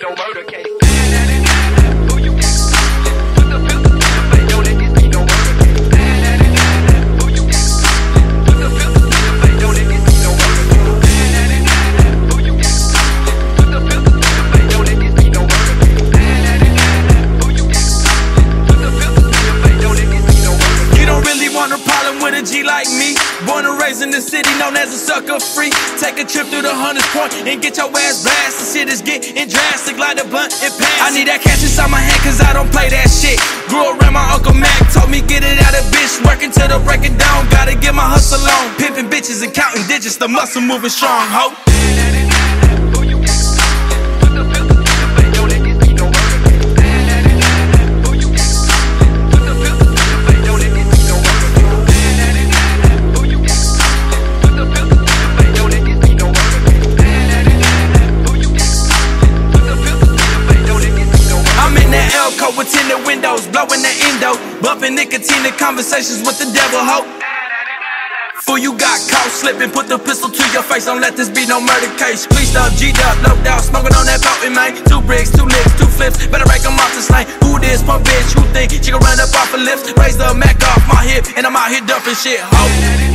go motorcade. G like me. Born and raised in the city, known as a sucker free. Take a trip through the hunters point and get your ass blasted. Shit is getting drastic, like the blunt and pass. I need that cash inside my hand, cause I don't play that shit. Grew around my Uncle Mac, told me get it out of bitch. Working till the break it down, gotta get my hustle on. Pimping bitches and counting digits, the muscle moving strong, ho. With tinted windows, blowing the endo, bumping nicotine in conversations with the devil, ho. Fool, you got caught slipping, put the pistol to your face, don't let this be no murder case. Please stop, G'd up, no doubt, smoking on that potent, man. Two bricks, two licks, two flips, better rank 'em off the slang. Who this punk bitch? Who think she can run up off her lips? Raise the Mac off my hip, and I'm out here dumping shit, ho.